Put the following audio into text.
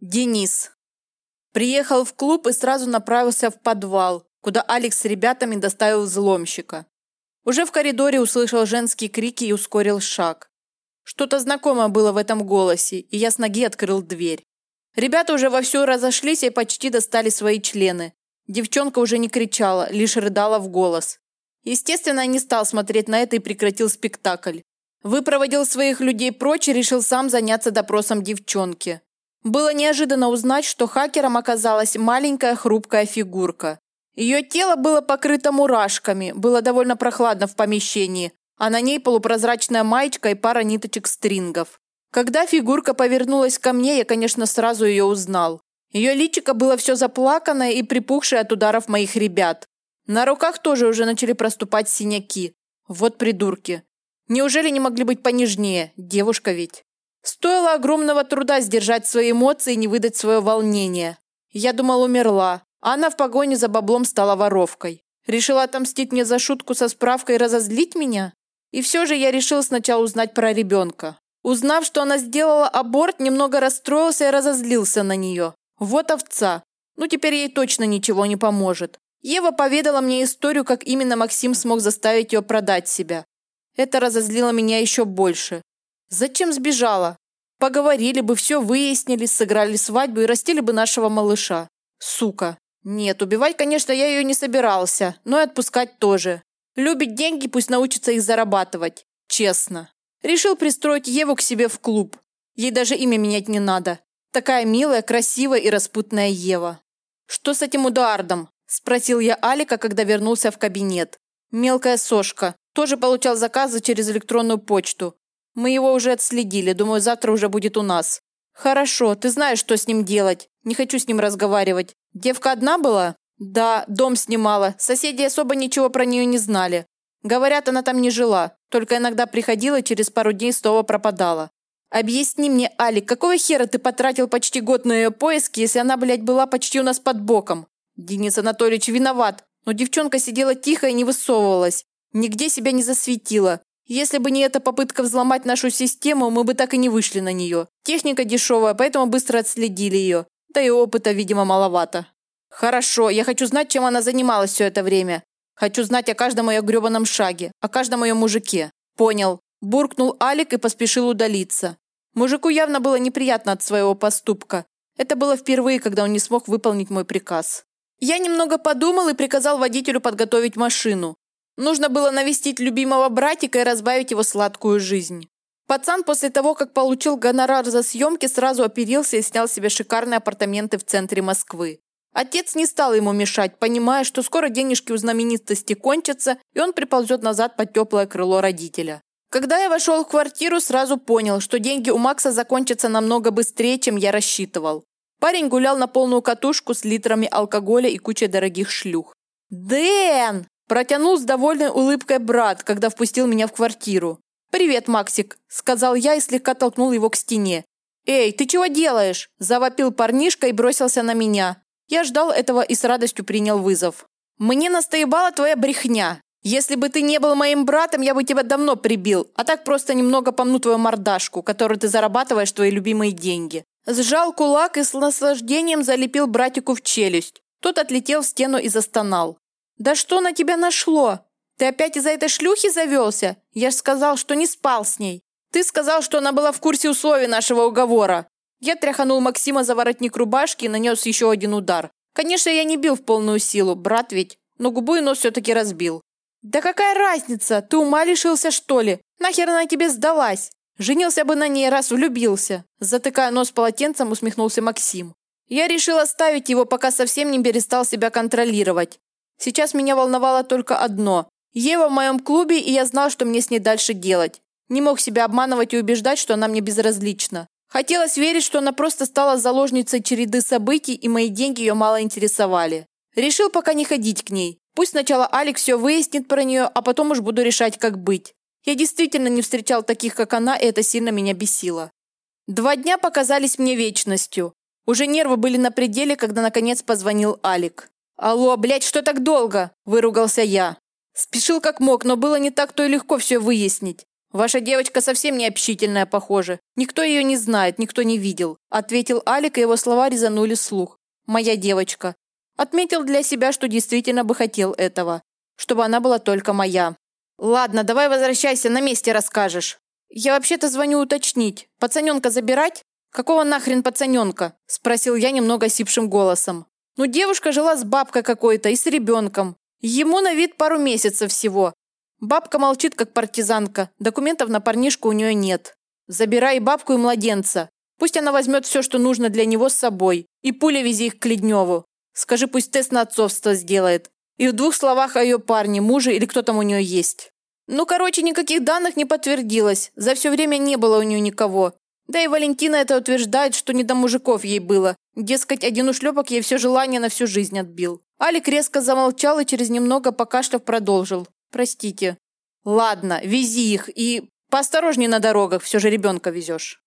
Денис. Приехал в клуб и сразу направился в подвал, куда Алекс с ребятами доставил взломщика. Уже в коридоре услышал женские крики и ускорил шаг. Что-то знакомое было в этом голосе, и я с ноги открыл дверь. Ребята уже вовсю разошлись и почти достали свои члены. Девчонка уже не кричала, лишь рыдала в голос. Естественно, не стал смотреть на это и прекратил спектакль. Выпроводил своих людей прочь и решил сам заняться допросом девчонки. Было неожиданно узнать, что хакером оказалась маленькая хрупкая фигурка. Ее тело было покрыто мурашками, было довольно прохладно в помещении, а на ней полупрозрачная маечка и пара ниточек стрингов. Когда фигурка повернулась ко мне, я, конечно, сразу ее узнал. Ее личико было все заплаканное и припухшее от ударов моих ребят. На руках тоже уже начали проступать синяки. Вот придурки. Неужели не могли быть понежнее? Девушка ведь. Стоило огромного труда сдержать свои эмоции и не выдать свое волнение. Я думал, умерла, а она в погоне за баблом стала воровкой. Решила отомстить мне за шутку со справкой и разозлить меня? И все же я решил сначала узнать про ребенка. Узнав, что она сделала аборт, немного расстроился и разозлился на нее. Вот овца. Ну теперь ей точно ничего не поможет. Ева поведала мне историю, как именно Максим смог заставить ее продать себя. Это разозлило меня еще больше. Зачем сбежала? Поговорили бы, все выяснили, сыграли свадьбу и растили бы нашего малыша. Сука. Нет, убивать, конечно, я ее не собирался, но и отпускать тоже. Любит деньги, пусть научится их зарабатывать. Честно. Решил пристроить Еву к себе в клуб. Ей даже имя менять не надо. Такая милая, красивая и распутная Ева. «Что с этим Эдуардом?» – спросил я Алика, когда вернулся в кабинет. Мелкая сошка. Тоже получал заказы через электронную почту. Мы его уже отследили, думаю, завтра уже будет у нас. Хорошо, ты знаешь, что с ним делать. Не хочу с ним разговаривать. Девка одна была? Да, дом снимала. Соседи особо ничего про нее не знали. Говорят, она там не жила, только иногда приходила через пару дней снова пропадала. Объясни мне, Алик, какого хера ты потратил почти год на ее поиски, если она, блядь, была почти у нас под боком? Денис Анатольевич виноват, но девчонка сидела тихо и не высовывалась. Нигде себя не засветила. Если бы не эта попытка взломать нашу систему, мы бы так и не вышли на нее. Техника дешевая, поэтому быстро отследили ее. Да и опыта, видимо, маловато. Хорошо, я хочу знать, чем она занималась все это время. Хочу знать о каждом ее гребаном шаге, о каждом ее мужике. Понял. Буркнул Алик и поспешил удалиться. Мужику явно было неприятно от своего поступка. Это было впервые, когда он не смог выполнить мой приказ. Я немного подумал и приказал водителю подготовить машину. Нужно было навестить любимого братика и разбавить его сладкую жизнь. Пацан после того, как получил гонорар за съемки, сразу оперился и снял себе шикарные апартаменты в центре Москвы. Отец не стал ему мешать, понимая, что скоро денежки у знаменитости кончатся, и он приползет назад под теплое крыло родителя. Когда я вошел в квартиру, сразу понял, что деньги у Макса закончатся намного быстрее, чем я рассчитывал. Парень гулял на полную катушку с литрами алкоголя и кучей дорогих шлюх. «Дэн!» Протянул с довольной улыбкой брат, когда впустил меня в квартиру. «Привет, Максик», – сказал я и слегка толкнул его к стене. «Эй, ты чего делаешь?» – завопил парнишка и бросился на меня. Я ждал этого и с радостью принял вызов. «Мне настоебала твоя брехня. Если бы ты не был моим братом, я бы тебя давно прибил, а так просто немного помну твою мордашку, которую ты зарабатываешь твои любимые деньги». Сжал кулак и с наслаждением залепил братику в челюсть. Тот отлетел в стену и застонал. «Да что на тебя нашло? Ты опять из-за этой шлюхи завелся? Я ж сказал, что не спал с ней. Ты сказал, что она была в курсе условий нашего уговора». Я тряханул Максима за воротник рубашки и нанес еще один удар. Конечно, я не бил в полную силу, брат ведь, но губу и нос все-таки разбил. «Да какая разница? Ты ума лишился, что ли? Нахер она тебе сдалась? Женился бы на ней, раз влюбился!» Затыкая нос полотенцем, усмехнулся Максим. Я решил оставить его, пока совсем не перестал себя контролировать. Сейчас меня волновало только одно. Ева в моем клубе, и я знал, что мне с ней дальше делать. Не мог себя обманывать и убеждать, что она мне безразлична. Хотелось верить, что она просто стала заложницей череды событий, и мои деньги ее мало интересовали. Решил пока не ходить к ней. Пусть сначала Алекс все выяснит про нее, а потом уж буду решать, как быть. Я действительно не встречал таких, как она, и это сильно меня бесило. Два дня показались мне вечностью. Уже нервы были на пределе, когда наконец позвонил Алик. «Алло, блядь, что так долго?» – выругался я. Спешил как мог, но было не так-то и легко все выяснить. «Ваша девочка совсем не общительная, похоже. Никто ее не знает, никто не видел», ответил Алик, и его слова резанули слух. «Моя девочка». Отметил для себя, что действительно бы хотел этого. Чтобы она была только моя. «Ладно, давай возвращайся, на месте расскажешь». «Я вообще-то звоню уточнить. Пацаненка забирать?» «Какого нахрен пацаненка?» Спросил я немного сипшим голосом. «Ну, девушка жила с бабкой какой-то и с ребенком. Ему на вид пару месяцев всего. Бабка молчит, как партизанка. Документов на парнишку у нее нет. Забирай бабку и младенца. Пусть она возьмет все, что нужно для него с собой. И пуля вези их к Ледневу. Скажи, пусть тест на отцовство сделает. И в двух словах о ее парне, муже или кто там у нее есть. Ну, короче, никаких данных не подтвердилось. За все время не было у нее никого. Да и Валентина это утверждает, что не до мужиков ей было. Дескать, один ушлепок ей все желание на всю жизнь отбил. Алик резко замолчал и через немного покашляв продолжил. Простите. Ладно, вези их и поосторожнее на дорогах, все же ребенка везешь.